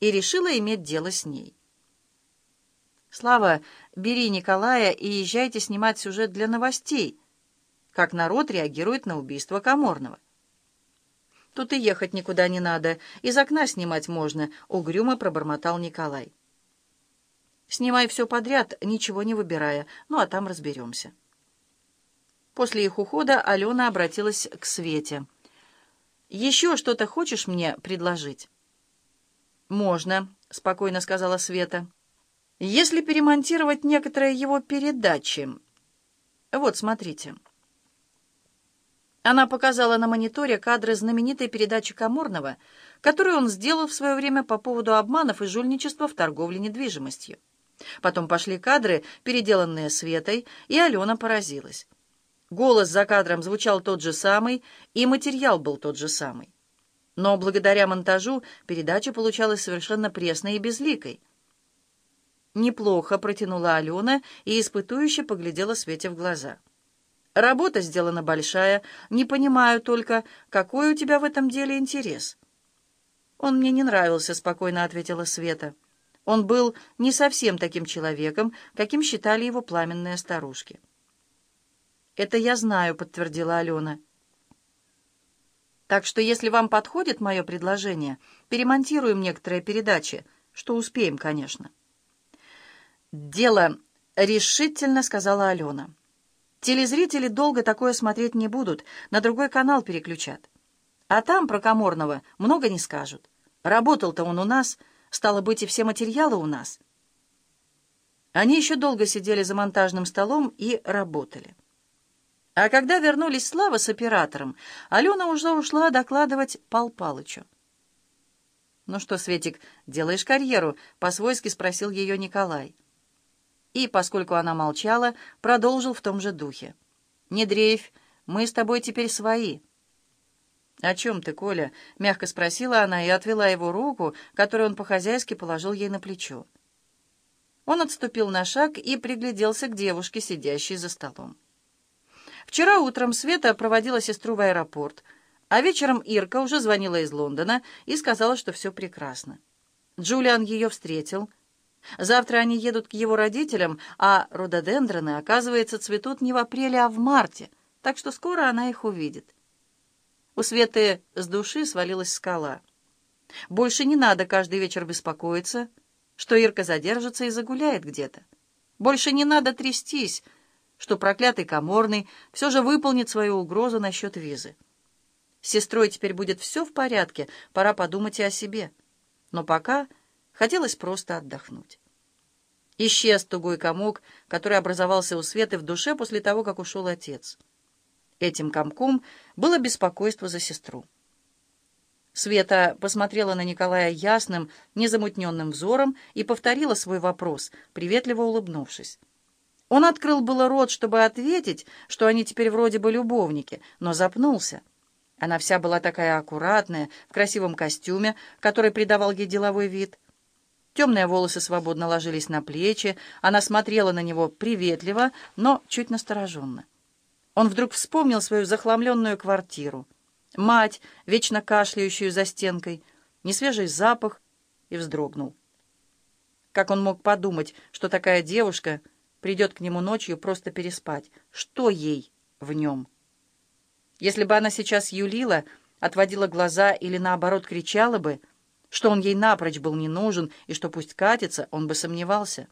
и решила иметь дело с ней. «Слава, бери Николая и езжайте снимать сюжет для новостей», как народ реагирует на убийство Каморного. «Тут и ехать никуда не надо, из окна снимать можно», — угрюмо пробормотал Николай. «Снимай все подряд, ничего не выбирая, ну а там разберемся». После их ухода Алена обратилась к Свете. «Еще что-то хочешь мне предложить?» «Можно», — спокойно сказала Света. «Если перемонтировать некоторые его передачи...» «Вот, смотрите». Она показала на мониторе кадры знаменитой передачи Каморного, которую он сделал в свое время по поводу обманов и жульничества в торговле недвижимостью. Потом пошли кадры, переделанные Светой, и Алена поразилась. Голос за кадром звучал тот же самый, и материал был тот же самый. Но благодаря монтажу передача получалась совершенно пресной и безликой. «Неплохо», — протянула Алена и испытующе поглядела Свете в глаза. Работа сделана большая. Не понимаю только, какой у тебя в этом деле интерес. Он мне не нравился, спокойно ответила Света. Он был не совсем таким человеком, каким считали его пламенные старушки. «Это я знаю», — подтвердила Алена. «Так что, если вам подходит мое предложение, перемонтируем некоторые передачи, что успеем, конечно». «Дело решительно», — сказала Алена. Телезрители долго такое смотреть не будут, на другой канал переключат. А там про Каморного много не скажут. Работал-то он у нас, стало быть, и все материалы у нас. Они еще долго сидели за монтажным столом и работали. А когда вернулись Слава с оператором, Алена уже ушла докладывать Пал Палычу. «Ну что, Светик, делаешь карьеру?» — по-свойски спросил ее Николай и, поскольку она молчала, продолжил в том же духе. «Не дрейфь, мы с тобой теперь свои». «О чем ты, Коля?» — мягко спросила она и отвела его руку, которую он по-хозяйски положил ей на плечо. Он отступил на шаг и пригляделся к девушке, сидящей за столом. Вчера утром Света проводила сестру в аэропорт, а вечером Ирка уже звонила из Лондона и сказала, что все прекрасно. Джулиан ее встретил — Завтра они едут к его родителям, а рододендроны, оказывается, цветут не в апреле, а в марте, так что скоро она их увидит. У Светы с души свалилась скала. Больше не надо каждый вечер беспокоиться, что Ирка задержится и загуляет где-то. Больше не надо трястись, что проклятый Каморный все же выполнит свою угрозу насчет визы. С сестрой теперь будет все в порядке, пора подумать и о себе. Но пока Хотелось просто отдохнуть. Исчез тугой комок, который образовался у Светы в душе после того, как ушел отец. Этим комком было беспокойство за сестру. Света посмотрела на Николая ясным, незамутненным взором и повторила свой вопрос, приветливо улыбнувшись. Он открыл было рот, чтобы ответить, что они теперь вроде бы любовники, но запнулся. Она вся была такая аккуратная, в красивом костюме, который придавал ей деловой вид — Темные волосы свободно ложились на плечи, она смотрела на него приветливо, но чуть настороженно. Он вдруг вспомнил свою захламленную квартиру, мать, вечно кашляющую за стенкой, несвежий запах, и вздрогнул. Как он мог подумать, что такая девушка придет к нему ночью просто переспать? Что ей в нем? Если бы она сейчас юлила, отводила глаза или, наоборот, кричала бы — что он ей напрочь был не нужен и что пусть катится, он бы сомневался.